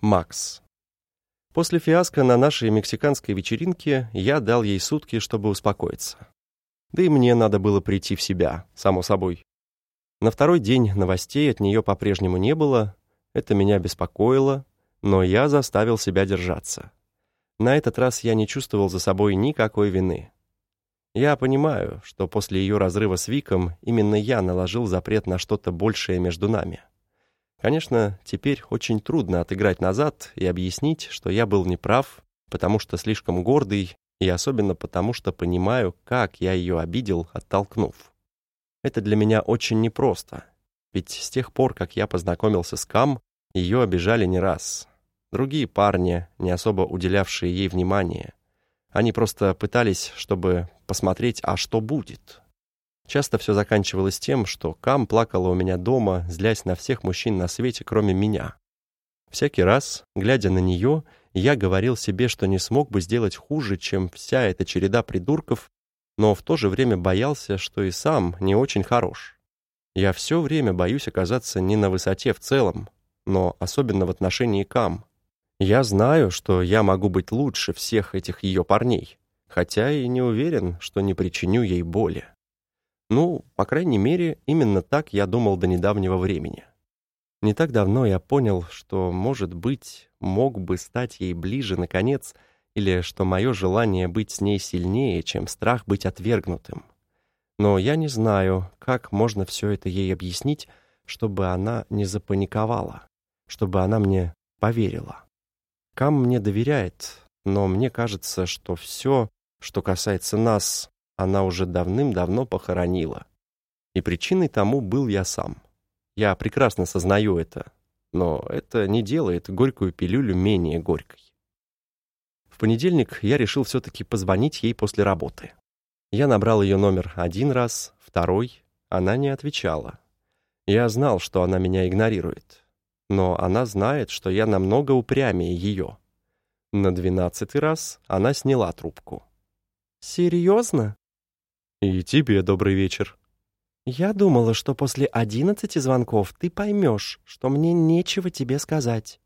Макс. После фиаско на нашей мексиканской вечеринке я дал ей сутки, чтобы успокоиться. Да и мне надо было прийти в себя, само собой. На второй день новостей от нее по-прежнему не было, это меня беспокоило, но я заставил себя держаться. На этот раз я не чувствовал за собой никакой вины. Я понимаю, что после ее разрыва с Виком именно я наложил запрет на что-то большее между нами. Конечно, теперь очень трудно отыграть назад и объяснить, что я был неправ, потому что слишком гордый, и особенно потому, что понимаю, как я ее обидел, оттолкнув. Это для меня очень непросто, ведь с тех пор, как я познакомился с Кам, ее обижали не раз. Другие парни, не особо уделявшие ей внимания, они просто пытались, чтобы посмотреть, а что будет. Часто все заканчивалось тем, что Кам плакала у меня дома, злясь на всех мужчин на свете, кроме меня. Всякий раз, глядя на нее, я говорил себе, что не смог бы сделать хуже, чем вся эта череда придурков, но в то же время боялся, что и сам не очень хорош. Я все время боюсь оказаться не на высоте в целом, но особенно в отношении Кам. Я знаю, что я могу быть лучше всех этих ее парней, хотя и не уверен, что не причиню ей боли. Ну, по крайней мере, именно так я думал до недавнего времени. Не так давно я понял, что, может быть, мог бы стать ей ближе наконец, или что мое желание быть с ней сильнее, чем страх быть отвергнутым. Но я не знаю, как можно все это ей объяснить, чтобы она не запаниковала, чтобы она мне поверила. Кам мне доверяет, но мне кажется, что все, что касается нас, она уже давным-давно похоронила. И причиной тому был я сам. Я прекрасно сознаю это, но это не делает горькую пилюлю менее горькой. В понедельник я решил все-таки позвонить ей после работы. Я набрал ее номер один раз, второй, она не отвечала. Я знал, что она меня игнорирует. Но она знает, что я намного упрямее ее. На двенадцатый раз она сняла трубку. «Серьезно?» «И тебе добрый вечер». «Я думала, что после одиннадцати звонков ты поймешь, что мне нечего тебе сказать».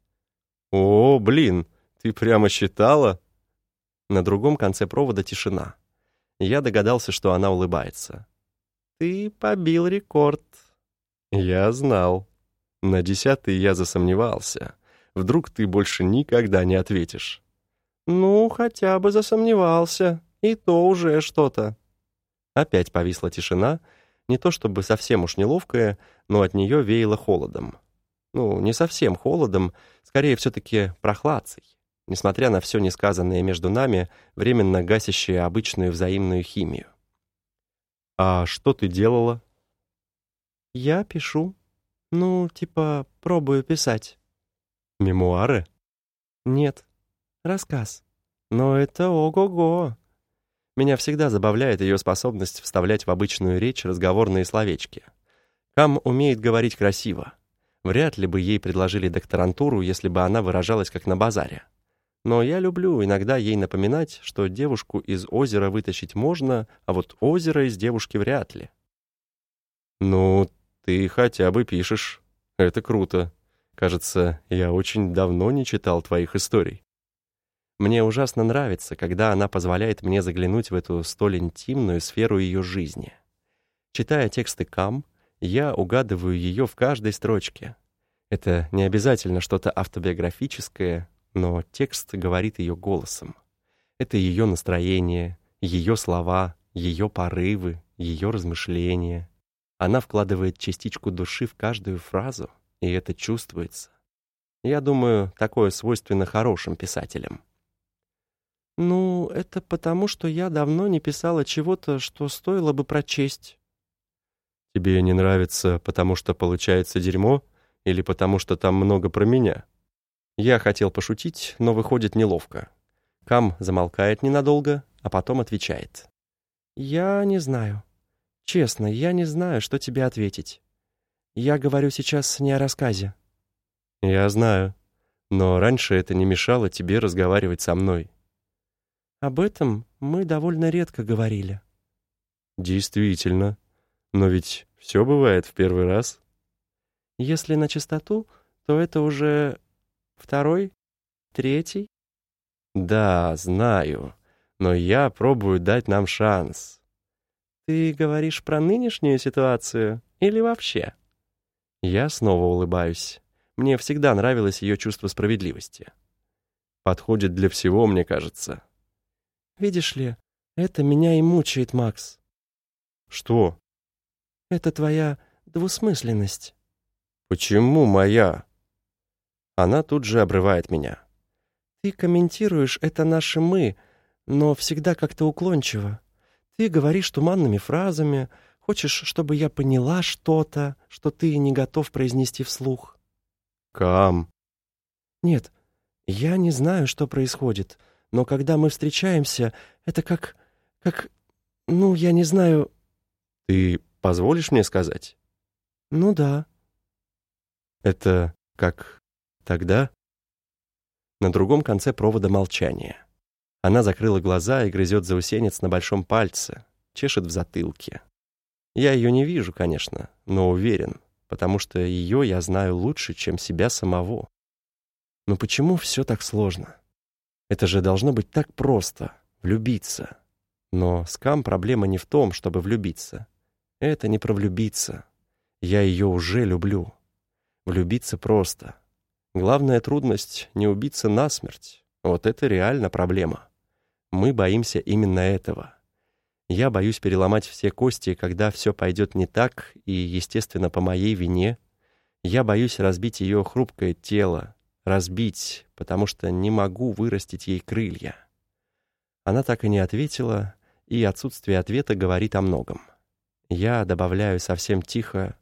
«О, блин, ты прямо считала?» На другом конце провода тишина. Я догадался, что она улыбается. «Ты побил рекорд». «Я знал. На десятый я засомневался. Вдруг ты больше никогда не ответишь». «Ну, хотя бы засомневался. И то уже что-то». Опять повисла тишина, не то чтобы совсем уж неловкая, но от нее веяло холодом. Ну, не совсем холодом, скорее все-таки прохладцей, несмотря на все несказанное между нами, временно гасящее обычную взаимную химию. «А что ты делала?» «Я пишу. Ну, типа, пробую писать». «Мемуары?» «Нет, рассказ. Но это ого-го. Меня всегда забавляет ее способность вставлять в обычную речь разговорные словечки. Кам умеет говорить красиво. Вряд ли бы ей предложили докторантуру, если бы она выражалась как на базаре. Но я люблю иногда ей напоминать, что девушку из озера вытащить можно, а вот озеро из девушки вряд ли. «Ну, ты хотя бы пишешь. Это круто. Кажется, я очень давно не читал твоих историй». Мне ужасно нравится, когда она позволяет мне заглянуть в эту столь интимную сферу ее жизни. Читая тексты Кам, я угадываю ее в каждой строчке. Это не обязательно что-то автобиографическое, но текст говорит ее голосом. Это ее настроение, ее слова, ее порывы, ее размышления. Она вкладывает частичку души в каждую фразу, и это чувствуется. Я думаю, такое свойственно хорошим писателям. «Ну, это потому, что я давно не писала чего-то, что стоило бы прочесть». «Тебе не нравится, потому что получается дерьмо, или потому что там много про меня?» Я хотел пошутить, но выходит неловко. Кам замолкает ненадолго, а потом отвечает. «Я не знаю. Честно, я не знаю, что тебе ответить. Я говорю сейчас не о рассказе». «Я знаю. Но раньше это не мешало тебе разговаривать со мной». Об этом мы довольно редко говорили. Действительно. Но ведь все бывает в первый раз. Если на чистоту, то это уже Второй? Третий? Да, знаю, но я пробую дать нам шанс. Ты говоришь про нынешнюю ситуацию или вообще? Я снова улыбаюсь. Мне всегда нравилось ее чувство справедливости. Подходит для всего, мне кажется. Видишь ли, это меня и мучает, Макс. Что? Это твоя двусмысленность. Почему моя? Она тут же обрывает меня. Ты комментируешь это наше «мы», но всегда как-то уклончиво. Ты говоришь туманными фразами, хочешь, чтобы я поняла что-то, что ты не готов произнести вслух. Кам. Нет, я не знаю, что происходит, но когда мы встречаемся, это как... как... ну, я не знаю... Ты позволишь мне сказать? Ну да. Это как тогда? На другом конце провода молчание. Она закрыла глаза и грызет заусенец на большом пальце, чешет в затылке. Я ее не вижу, конечно, но уверен, потому что ее я знаю лучше, чем себя самого. Но почему все так сложно? Это же должно быть так просто — влюбиться. Но с Кам проблема не в том, чтобы влюбиться. Это не про влюбиться. Я ее уже люблю. Влюбиться просто. Главная трудность — не убиться насмерть. Вот это реально проблема. Мы боимся именно этого. Я боюсь переломать все кости, когда все пойдет не так, и, естественно, по моей вине. Я боюсь разбить ее хрупкое тело, разбить, потому что не могу вырастить ей крылья. Она так и не ответила, и отсутствие ответа говорит о многом. Я добавляю совсем тихо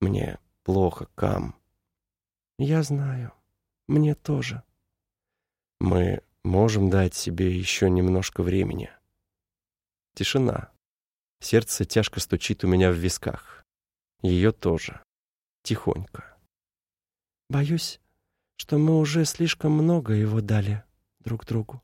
«Мне плохо, Кам». «Я знаю. Мне тоже». «Мы можем дать себе еще немножко времени». Тишина. Сердце тяжко стучит у меня в висках. Ее тоже. Тихонько. «Боюсь, что мы уже слишком много его дали друг другу».